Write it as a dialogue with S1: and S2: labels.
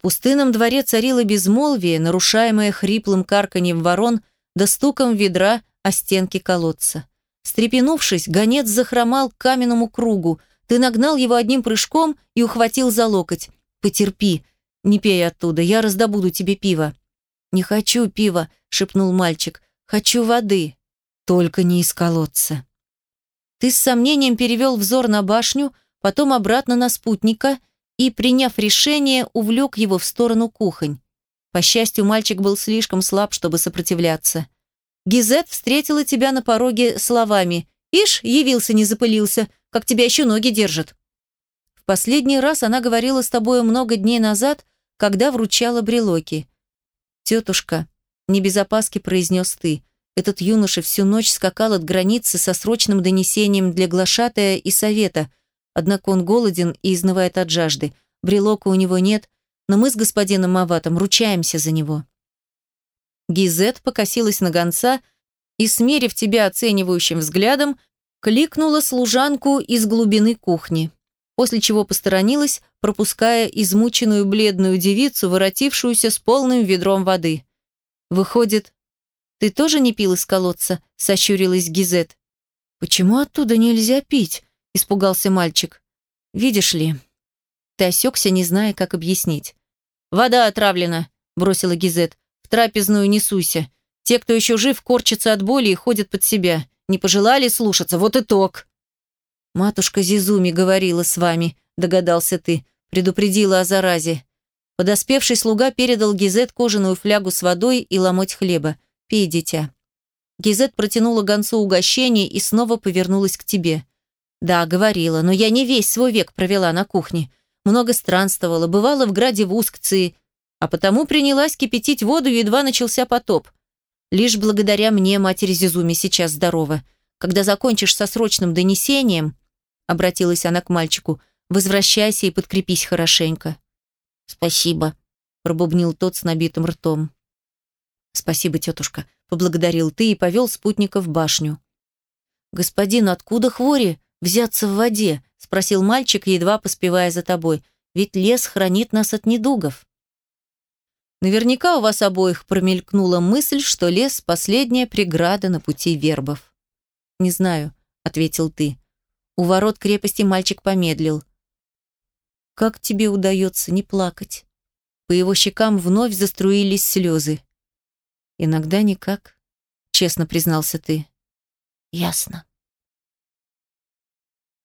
S1: В пустынном дворе царило безмолвие, нарушаемое хриплым карканьем ворон да стуком ведра о стенки колодца. Стрепенувшись, гонец захромал к каменному кругу. Ты нагнал его одним прыжком и ухватил за локоть. «Потерпи, не пей оттуда, я раздобуду тебе пиво». «Не хочу пива», — шепнул мальчик. «Хочу воды, только не из колодца». Ты с сомнением перевел взор на башню, потом обратно на спутника и, приняв решение, увлек его в сторону кухонь. По счастью, мальчик был слишком слаб, чтобы сопротивляться. Гизет встретила тебя на пороге словами «Ишь, явился, не запылился, как тебя еще ноги держат». В последний раз она говорила с тобой много дней назад, когда вручала брелоки. «Тетушка», — не без опаски произнес ты, этот юноша всю ночь скакал от границы со срочным донесением для глашатая и совета, однако он голоден и изнывает от жажды. Брелока у него нет, но мы с господином Маватом ручаемся за него. Гизет покосилась на гонца и, смерив тебя оценивающим взглядом, кликнула служанку из глубины кухни, после чего посторонилась, пропуская измученную бледную девицу, воротившуюся с полным ведром воды. Выходит, «Ты тоже не пил из колодца?» – сощурилась Гизет. «Почему оттуда нельзя пить?» – испугался мальчик. «Видишь ли...» Ты осекся, не зная, как объяснить. «Вода отравлена», – бросила Гизет. «В трапезную не суйся. Те, кто еще жив, корчатся от боли и ходят под себя. Не пожелали слушаться, вот итог». «Матушка Зизуми говорила с вами», – догадался ты. Предупредила о заразе. Подоспевший слуга передал Гизет кожаную флягу с водой и ломоть хлеба. Пей, дитя». Гизет протянула гонцу угощение и снова повернулась к тебе. «Да, говорила, но я не весь свой век провела на кухне. Много странствовала, бывала в граде в Ускции, а потому принялась кипятить воду, едва начался потоп. Лишь благодаря мне матери Зизуми сейчас здорова. Когда закончишь со срочным донесением, обратилась она к мальчику, возвращайся и подкрепись хорошенько. Спасибо, пробубнил тот с набитым ртом. «Спасибо, тетушка», — поблагодарил ты и повел спутника в башню. «Господин, откуда хвори взяться в воде?» — спросил мальчик, едва поспевая за тобой. «Ведь лес хранит нас от недугов». Наверняка у вас обоих промелькнула мысль, что лес — последняя преграда на пути вербов. «Не знаю», — ответил ты. У ворот крепости мальчик помедлил. «Как тебе удается не плакать?» По его щекам вновь заструились слезы. Иногда никак, честно признался ты. Ясно.